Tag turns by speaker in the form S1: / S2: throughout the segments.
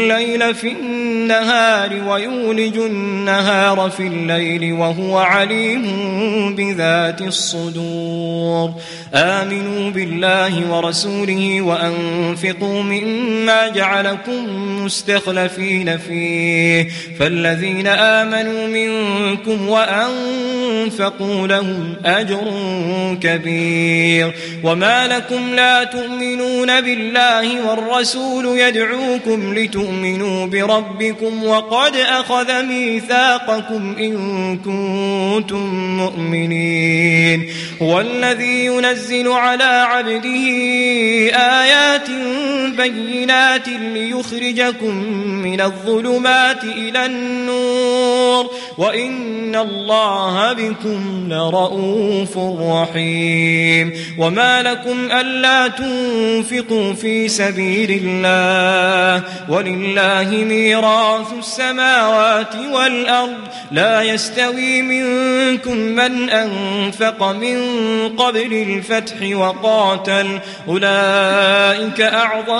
S1: الليل في النهار ويولج النهار في الليل وهو عليم بذات الصدور آمنوا بالله ورسوله وأنفقوا مما جعلكم مستخلفين فيه فالذين آمنوا منكم وأنفقوا لهم أجر كبير وما لكم لا تؤمنون بالله والرسول يدعوكم لتؤمنوا تؤمنوا بربكم وقد أخذ ميثاقكم إن كنتم مؤمنين والذي ينزل على عبده آيات بينات ليخرجكم من الظلمات إلى النور وإن الله بكم لرؤوف رحيم وما لكم ألا تنفقوا في سبيل الله ولله ميراث السماوات والأرض لا يستوي منكم من أنفق من قبل الفتح وقاتل أولئك أعظم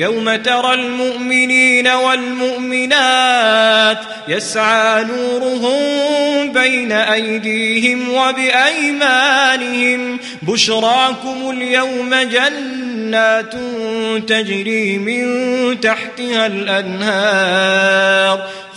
S1: يوم ترى المؤمنين والمؤمنات يسعى نورهم بين أيديهم وبأيمانهم بشراكم اليوم جنات تجري من تحتها الأنهار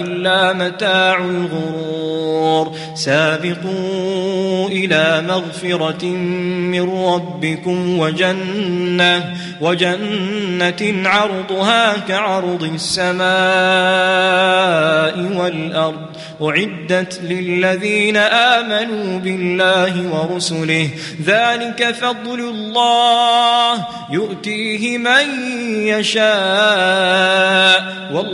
S1: إلا متاع الغرور سابقوا إلى مغفرة من ربكم وجنة وجنة عرضها كعرض السماء والأرض أعدت للذين آمنوا بالله ورسله ذلك فضل الله يؤتيه من يشاء والله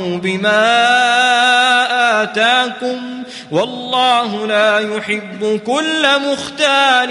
S1: وافرحوا بما آتاكم والله لا يحب كل مختال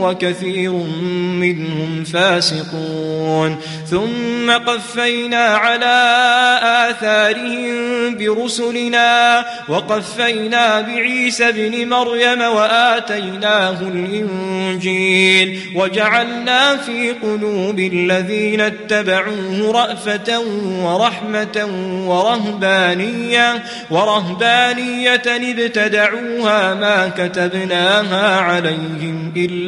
S1: وكثير منهم فاسقون ثم قفينا على آثارهم برسلنا وقفينا بعيسى ابن مريم وآتيناه الإنجيل وجعلنا في قلوب الذين اتبعوه رأفة ورحمة ورهبانية ورهبانية ابتدعوها ما كتبناها عليهم إلا